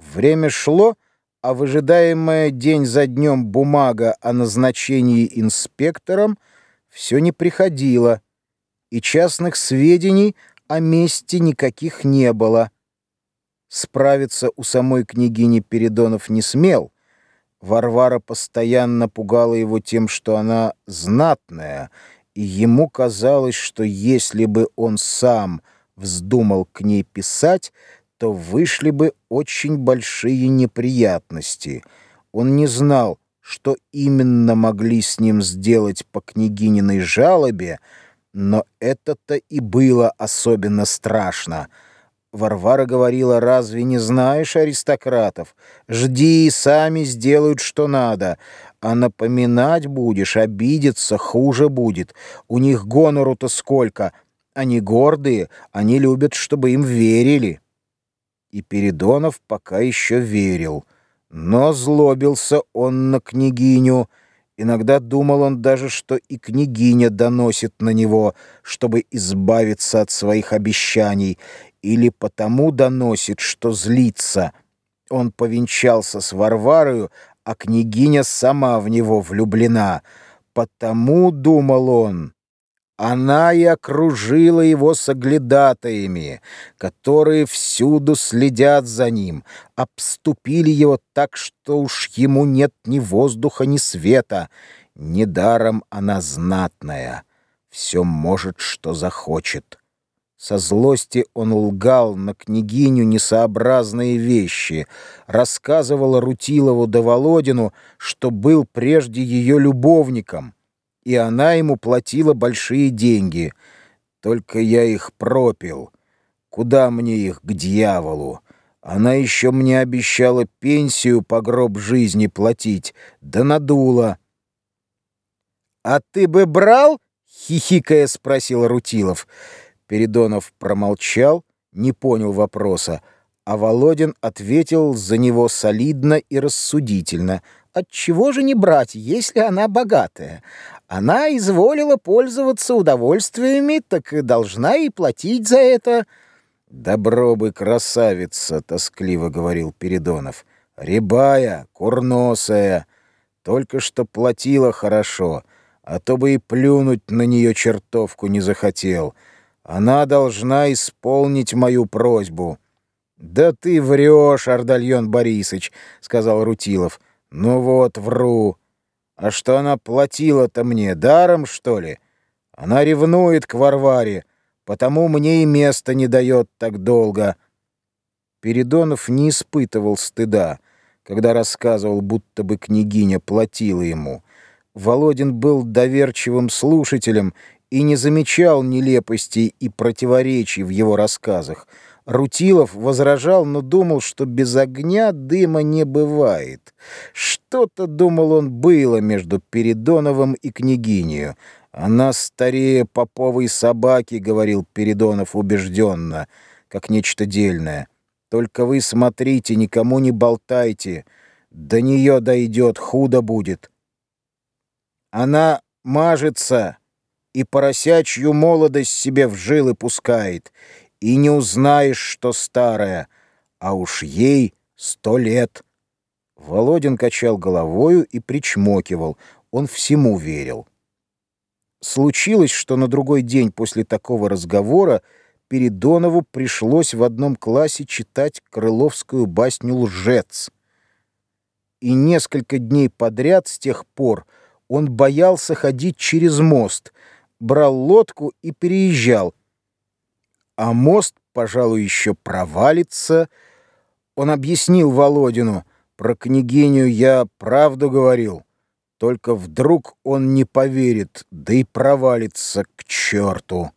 Время шло, а выжидаемая день за днем бумага о назначении инспектором все не приходила, и частных сведений о месте никаких не было. Справиться у самой княгини Передонов не смел. Варвара постоянно пугала его тем, что она знатная, и ему казалось, что если бы он сам вздумал к ней писать, то вышли бы очень большие неприятности. Он не знал, что именно могли с ним сделать по княгининой жалобе, но это-то и было особенно страшно. Варвара говорила, разве не знаешь аристократов? Жди, сами сделают, что надо. А напоминать будешь, обидеться хуже будет. У них гонору-то сколько. Они гордые, они любят, чтобы им верили. И Передонов пока еще верил. Но злобился он на княгиню. Иногда думал он даже, что и княгиня доносит на него, чтобы избавиться от своих обещаний, или потому доносит, что злится. Он повенчался с Варварою, а княгиня сама в него влюблена. Потому, думал он, она и окружила его соглядатаями, которые всюду следят за ним, обступили его так, что уж ему нет ни воздуха, ни света. Недаром она знатная, все может, что захочет. Со злости он лгал на княгиню несообразные вещи, рассказывал Рутилову да Володину, что был прежде ее любовником — и она ему платила большие деньги. Только я их пропил. Куда мне их к дьяволу? Она еще мне обещала пенсию по гроб жизни платить, да надула. «А ты бы брал?» — хихикая спросил Рутилов. Передонов промолчал, не понял вопроса, а Володин ответил за него солидно и рассудительно. «Отчего же не брать, если она богатая? Она изволила пользоваться удовольствиями, так и должна и платить за это. «Добро бы, красавица!» — тоскливо говорил Передонов. «Рябая, курносая, только что платила хорошо, а то бы и плюнуть на нее чертовку не захотел. Она должна исполнить мою просьбу». «Да ты врешь, Ардальон Борисович», — сказал Рутилов. «Ну вот, вру. А что она платила-то мне, даром, что ли? Она ревнует к Варваре, потому мне и места не дает так долго». Передонов не испытывал стыда, когда рассказывал, будто бы княгиня платила ему. Володин был доверчивым слушателем и не замечал нелепостей и противоречий в его рассказах — Рутилов возражал, но думал, что без огня дыма не бывает. Что-то, думал он, было между Передоновым и княгинью. «Она старее поповой собаки», — говорил Передонов убежденно, как нечто дельное. «Только вы смотрите, никому не болтайте. До нее дойдет, худо будет». Она мажется и поросячью молодость себе в жилы пускает, и не узнаешь, что старая, а уж ей сто лет. Володин качал головою и причмокивал, он всему верил. Случилось, что на другой день после такого разговора Передонову пришлось в одном классе читать крыловскую басню «Лжец». И несколько дней подряд с тех пор он боялся ходить через мост, брал лодку и переезжал, а мост, пожалуй, еще провалится. Он объяснил Володину, про княгиню я правду говорил. Только вдруг он не поверит, да и провалится к черту.